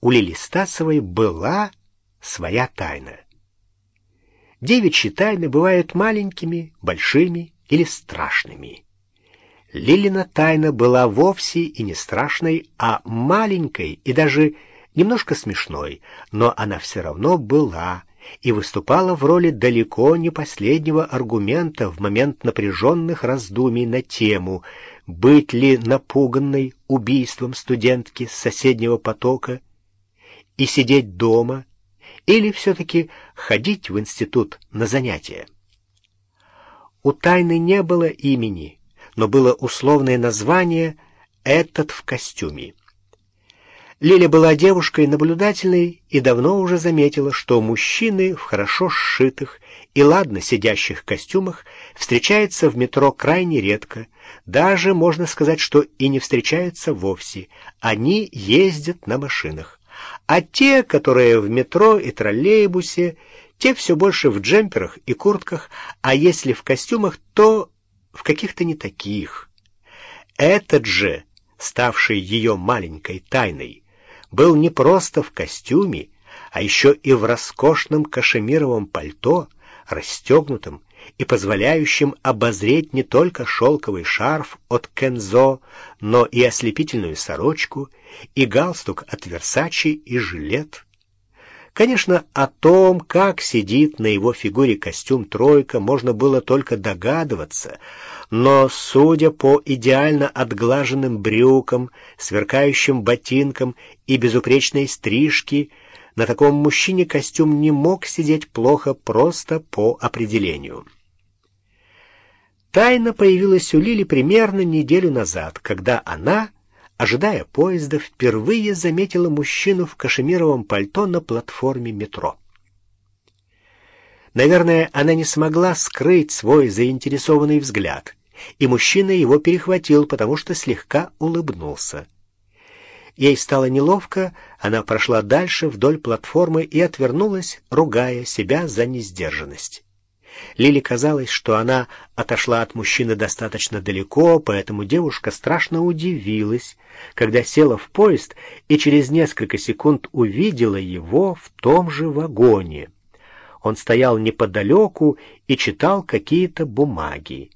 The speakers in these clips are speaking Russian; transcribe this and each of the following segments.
у Лили Стасовой была своя тайна. Девичьи тайны бывают маленькими, большими или страшными. Лилина тайна была вовсе и не страшной, а маленькой и даже немножко смешной, но она все равно была и выступала в роли далеко не последнего аргумента в момент напряженных раздумий на тему, быть ли напуганной убийством студентки с соседнего потока и сидеть дома, или все-таки ходить в институт на занятия. У тайны не было имени, но было условное название «этот в костюме». Лиля была девушкой наблюдательной и давно уже заметила, что мужчины в хорошо сшитых и ладно сидящих костюмах встречаются в метро крайне редко, даже можно сказать, что и не встречаются вовсе. Они ездят на машинах. А те, которые в метро и троллейбусе, те все больше в джемперах и куртках, а если в костюмах, то в каких-то не таких. Этот же, ставший ее маленькой тайной, был не просто в костюме, а еще и в роскошном кашемировом пальто, расстегнутом и позволяющем обозреть не только шелковый шарф от Кензо, но и ослепительную сорочку, и галстук от Версачи, и жилет. Конечно, о том, как сидит на его фигуре костюм «тройка», можно было только догадываться, но, судя по идеально отглаженным брюкам, сверкающим ботинкам и безупречной стрижке, на таком мужчине костюм не мог сидеть плохо просто по определению. Тайна появилась у Лили примерно неделю назад, когда она ожидая поезда, впервые заметила мужчину в кашемировом пальто на платформе метро. Наверное, она не смогла скрыть свой заинтересованный взгляд, и мужчина его перехватил, потому что слегка улыбнулся. Ей стало неловко, она прошла дальше вдоль платформы и отвернулась, ругая себя за несдержанность. Лиле казалось, что она отошла от мужчины достаточно далеко, поэтому девушка страшно удивилась, когда села в поезд и через несколько секунд увидела его в том же вагоне. Он стоял неподалеку и читал какие-то бумаги.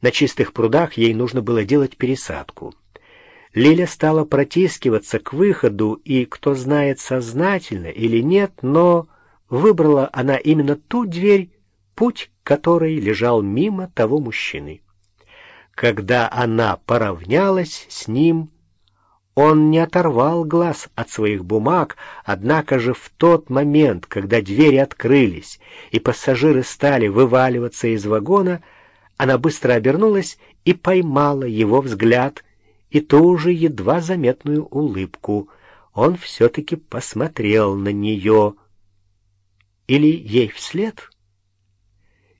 На чистых прудах ей нужно было делать пересадку. Лиля стала протискиваться к выходу, и, кто знает, сознательно или нет, но выбрала она именно ту дверь, путь которой лежал мимо того мужчины. Когда она поравнялась с ним, он не оторвал глаз от своих бумаг, однако же в тот момент, когда двери открылись и пассажиры стали вываливаться из вагона, она быстро обернулась и поймала его взгляд и ту же едва заметную улыбку. Он все-таки посмотрел на нее — или ей вслед?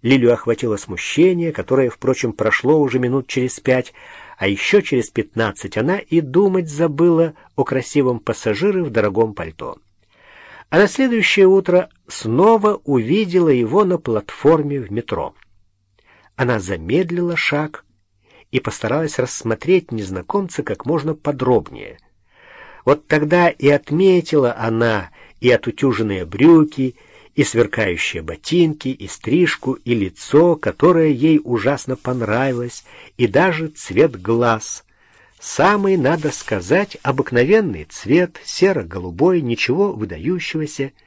Лилю охватило смущение, которое, впрочем, прошло уже минут через пять, а еще через пятнадцать она и думать забыла о красивом пассажире в дорогом пальто. А на следующее утро снова увидела его на платформе в метро. Она замедлила шаг и постаралась рассмотреть незнакомца как можно подробнее. Вот тогда и отметила она и отутюженные брюки, и сверкающие ботинки, и стрижку, и лицо, которое ей ужасно понравилось, и даже цвет глаз. Самый, надо сказать, обыкновенный цвет, серо-голубой, ничего выдающегося —